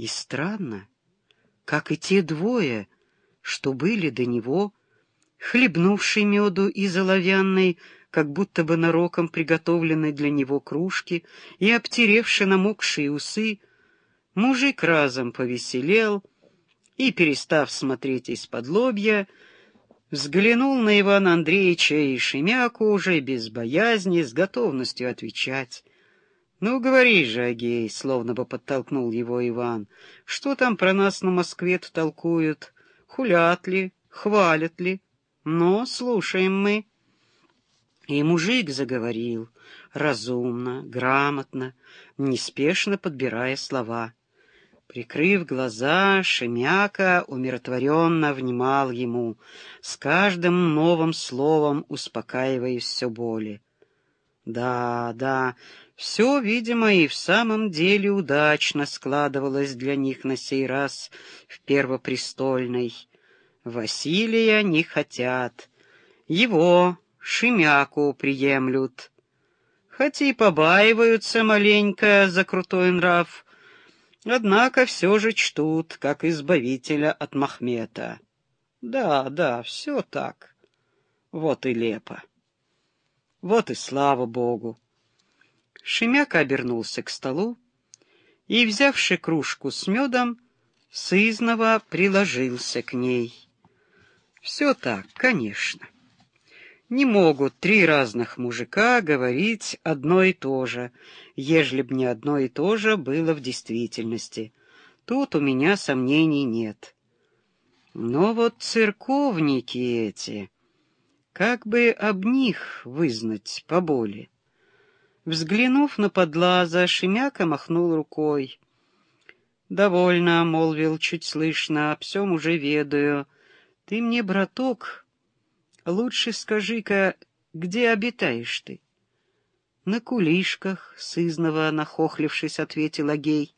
И странно, как и те двое, что были до него, хлебнувший меду из оловянной, как будто бы нароком приготовленной для него кружки, и обтеревши намокшие усы, мужик разом повеселел и, перестав смотреть из-под лобья, взглянул на Ивана Андреевича и Шемяку уже без боязни, с готовностью отвечать. — Ну, говори же, Агей, — словно бы подтолкнул его Иван, — что там про нас на Москве-то толкуют? Хулят ли? Хвалят ли? Но слушаем мы. И мужик заговорил, разумно, грамотно, неспешно подбирая слова. Прикрыв глаза, Шемяка умиротворенно внимал ему, с каждым новым словом успокаиваясь все более. Да, да, все, видимо, и в самом деле удачно складывалось для них на сей раз в Первопрестольной. Василия не хотят, его, Шемяку, приемлют. Хоть и побаиваются маленько за крутой нрав, однако все же чтут, как избавителя от Махмета. Да, да, все так. Вот и лепо. Вот и слава Богу. Шемяка обернулся к столу и, взявши кружку с медом, сызново приложился к ней. Все так, конечно. Не могут три разных мужика говорить одно и то же, ежели б не одно и то же было в действительности. Тут у меня сомнений нет. Но вот церковники эти, как бы об них вызнать поболее? Взглянув на подлаза, Шемяка махнул рукой. «Довольно», — молвил чуть слышно, — «о всем уже ведаю. Ты мне, браток, лучше скажи-ка, где обитаешь ты?» «На кулишках», — сызново нахохлившись, ответил Агей.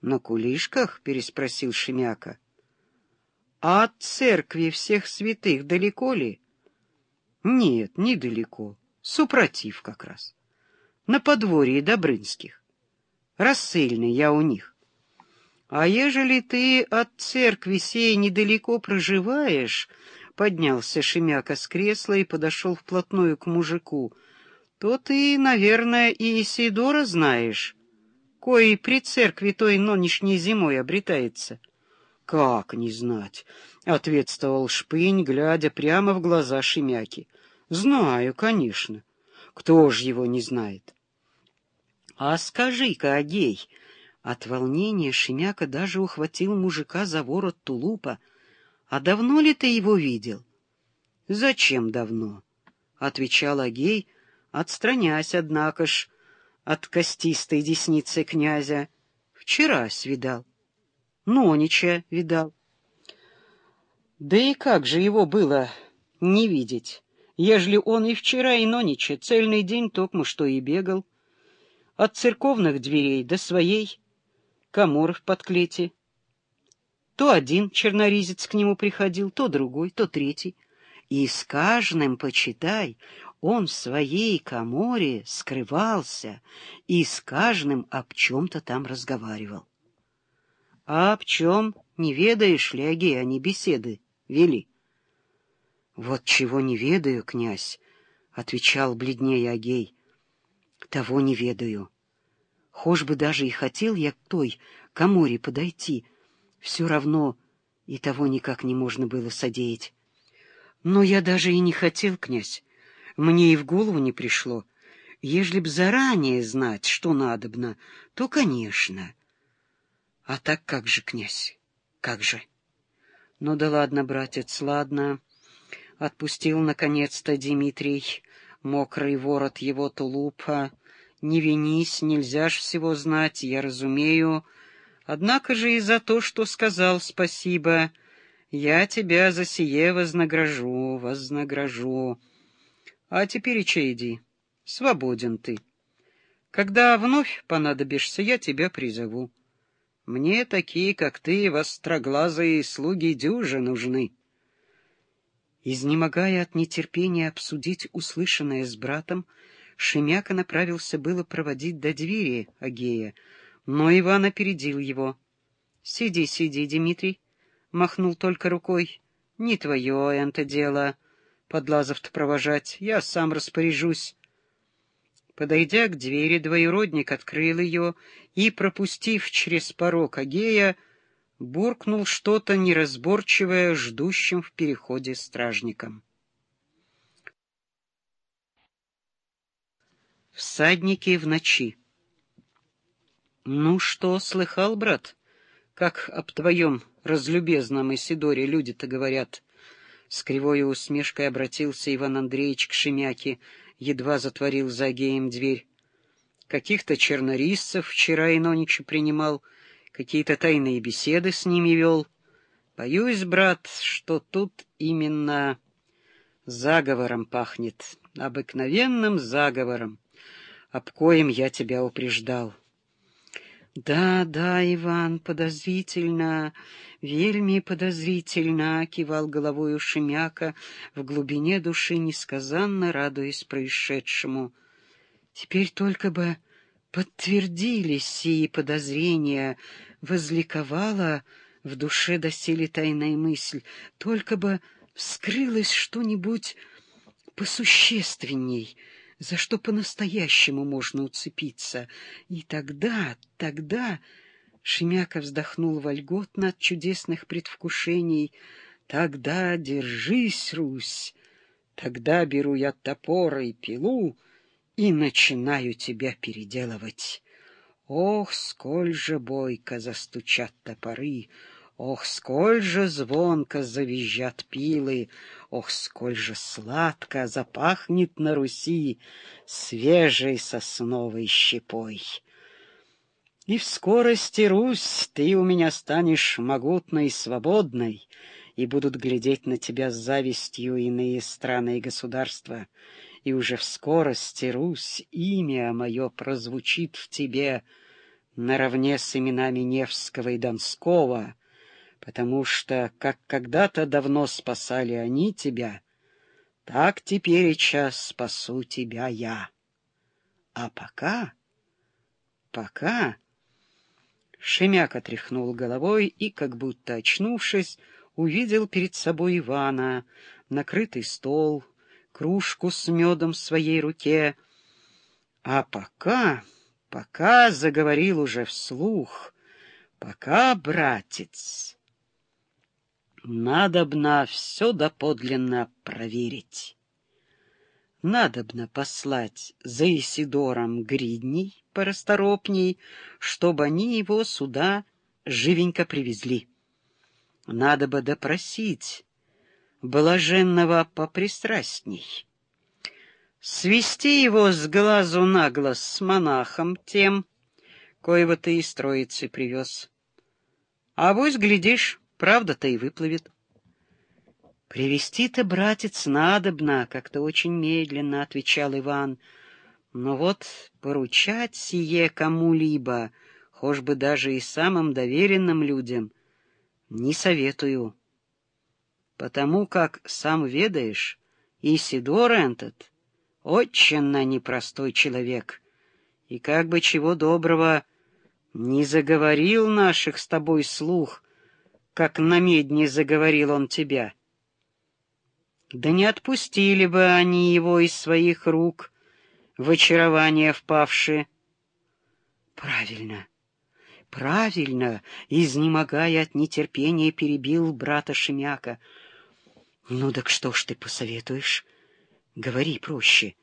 «На кулишках?» — переспросил Шемяка. «А от церкви всех святых далеко ли?» «Нет, недалеко. Супротив как раз» на подворье Добрынских. Рассыльный я у них. А ежели ты от церкви сей недалеко проживаешь, поднялся Шемяка с кресла и подошел вплотную к мужику, то ты, наверное, и Исидора знаешь, кой при церкви той нынешней зимой обретается. — Как не знать? — ответствовал Шпынь, глядя прямо в глаза Шемяки. — Знаю, конечно. Кто ж его не знает? «А скажи-ка, Агей!» От волнения Шемяка даже ухватил мужика за ворот тулупа. «А давно ли ты его видел?» «Зачем давно?» — отвечал Агей, отстраняясь, однако ж, от костистой десницы князя. «Вчера свидал. Нонича видал». «Да и как же его было не видеть, ежели он и вчера, и нонича цельный день токмо что и бегал?» От церковных дверей до своей, комор в подклете. То один черноризец к нему приходил, то другой, то третий. И с каждым, почитай, он в своей коморе скрывался и с каждым об чем-то там разговаривал. — А об чем, не ведаешь Агей, они беседы вели? — Вот чего не ведаю, князь, — отвечал бледнее Агей. Того не ведаю. Хошь бы даже и хотел я к той коморе подойти, все равно и того никак не можно было содеять. Но я даже и не хотел, князь. Мне и в голову не пришло. Ежели б заранее знать, что надобно, то, конечно. А так как же, князь, как же? Ну да ладно, братец, ладно. Отпустил, наконец-то, Дмитрий мокрый ворот его тулупа. Не винись, нельзя ж всего знать, я разумею. Однако же и за то, что сказал спасибо, я тебя за сие вознагражу, вознагражу. А теперь и иди, свободен ты. Когда вновь понадобишься, я тебя призову. Мне такие, как ты, востроглазые слуги дюжи нужны. Изнемогая от нетерпения обсудить услышанное с братом, Шемяка направился было проводить до двери Агея, но Иван опередил его. Сиди, сиди, Дмитрий, — махнул только рукой. — Не твое это дело, подлазов-то провожать, я сам распоряжусь. Подойдя к двери, двоюродник открыл ее и, пропустив через порог Агея, буркнул что-то неразборчивое ждущим в переходе стражникам. Всадники в ночи. Ну что, слыхал, брат, как об твоем разлюбезном Исидоре люди-то говорят? С кривой усмешкой обратился Иван Андреевич к Шемяке, едва затворил за Агеем дверь. Каких-то чернорисцев вчера и ноничи принимал, какие-то тайные беседы с ними вел. Боюсь, брат, что тут именно заговором пахнет, обыкновенным заговором, об коем я тебя упреждал. «Да, да, Иван, подозрительно, вельми подозрительно», — кивал головою Шемяка, в глубине души несказанно радуясь происшедшему. «Теперь только бы подтвердились сии подозрения», — возликовала в душе доселе тайная мысль, «только бы вскрылось что-нибудь посущественней» за что по-настоящему можно уцепиться. И тогда, тогда... Шемяка вздохнул вольготно от чудесных предвкушений. Тогда держись, Русь, тогда беру я топор и пилу и начинаю тебя переделывать. Ох, сколь же бойко застучат топоры, Ох, сколь же звонко завизжат пилы, Ох, сколь же сладко запахнет на Руси Свежей сосновой щепой. И в скорости, Русь, ты у меня станешь могутной и свободной, И будут глядеть на тебя с завистью иные страны и государства. И уже в скорости, Русь, имя мое прозвучит в тебе наравне с именами Невского и Донского — потому что, как когда-то давно спасали они тебя, так теперь и час спасу тебя я. А пока, пока... Шемяк отряхнул головой и, как будто очнувшись, увидел перед собой Ивана, накрытый стол, кружку с медом в своей руке. А пока, пока заговорил уже вслух, пока, братец... Надобно все доподлинно проверить. Надобно послать за Исидором гридней порасторопней, чтобы они его сюда живенько привезли. Надо бы допросить блаженного попристрастней. Свести его с глазу на глаз с монахом тем, коего ты из троицы привез. А вось, глядишь, Правда-то и выплывет. «Привести-то, братец, надобно, как-то очень медленно», — отвечал Иван. «Но вот поручать сие кому-либо, хоть бы даже и самым доверенным людям, не советую. Потому как, сам ведаешь, Исидор этот очень непростой человек, и как бы чего доброго не заговорил наших с тобой слух, как на медне заговорил он тебя. Да не отпустили бы они его из своих рук, в очарование впавшие. Правильно, правильно, изнемогая от нетерпения, перебил брата Шемяка. Ну так что ж ты посоветуешь? Говори проще.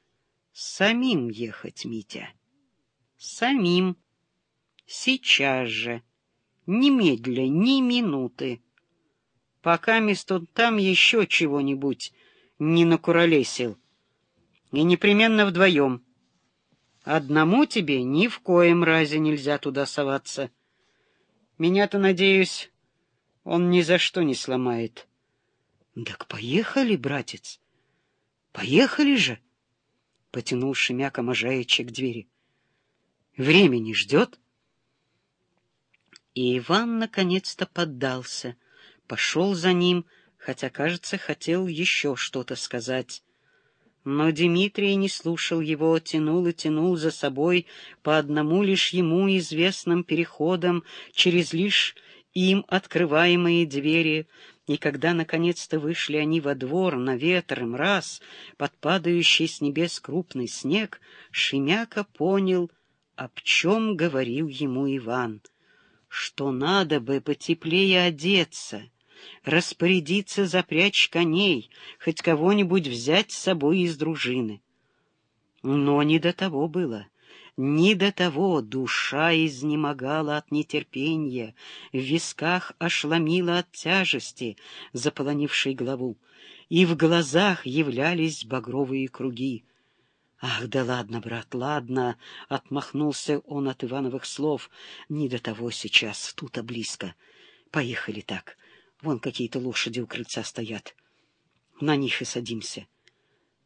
Самим ехать, Митя. Самим. Сейчас же немедля, ни минуты. Пока место там еще чего-нибудь не накуролесил. И непременно вдвоем. Одному тебе ни в коем разе нельзя туда соваться. Меня-то, надеюсь, он ни за что не сломает. — Так поехали, братец, поехали же, — потянул Шемяка Можаича к двери. — Времени ждет. И Иван наконец-то поддался, пошел за ним, хотя, кажется, хотел еще что-то сказать. Но Дмитрий не слушал его, тянул и тянул за собой по одному лишь ему известным переходам через лишь им открываемые двери, и когда наконец-то вышли они во двор на ветер и мраз, под падающий с небес крупный снег, Шемяка понял, об чем говорил ему Иван, что надо бы потеплее одеться, распорядиться запрячь коней, хоть кого-нибудь взять с собой из дружины. Но не до того было. Не до того душа изнемогала от нетерпения, в висках ошломила от тяжести, заполонившей голову, и в глазах являлись багровые круги. «Ах, да ладно, брат, ладно!» — отмахнулся он от Ивановых слов. «Не до того сейчас, тут-то близко. Поехали так. Вон какие-то лошади у крыльца стоят. На них и садимся».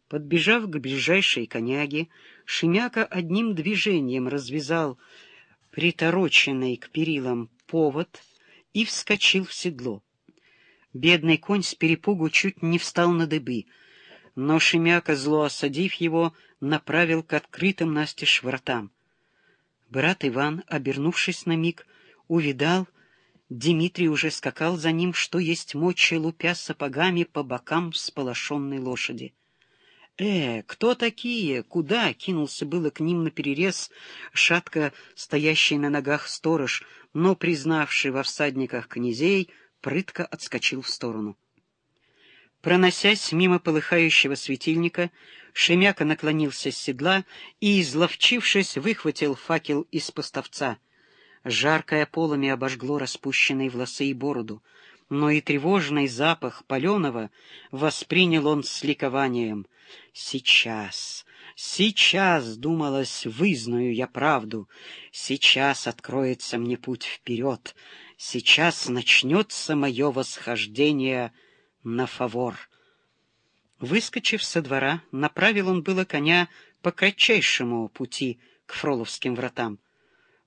Подбежав к ближайшей коняге, Шемяка одним движением развязал притороченный к перилам повод и вскочил в седло. Бедный конь с перепугу чуть не встал на дыбы, но Шемяка, зло осадив его, направил к открытым настежь вратам. Брат Иван, обернувшись на миг, увидал, Дмитрий уже скакал за ним, что есть мочи, лупя сапогами по бокам всполошенной лошади. «Э, кто такие? Куда?» — кинулся было к ним наперерез, шатко стоящий на ногах сторож, но, признавший во всадниках князей, прытко отскочил в сторону. Проносясь мимо полыхающего светильника, Шемяка наклонился с седла и, изловчившись, выхватил факел из поставца. Жаркое полами обожгло распущенные волосы и бороду, но и тревожный запах паленого воспринял он с ликованием — Сейчас, сейчас, думалось, вызнаю я правду, сейчас откроется мне путь вперед, сейчас начнется мое восхождение на фавор. Выскочив со двора, направил он было коня по кратчайшему пути к Фроловским вратам.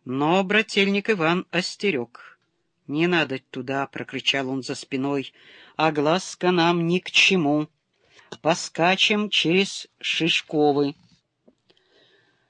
Но брательник Иван остерег. «Не надо туда!» — прокричал он за спиной. «А глазка нам ни к чему!» поскачем через Шишковы.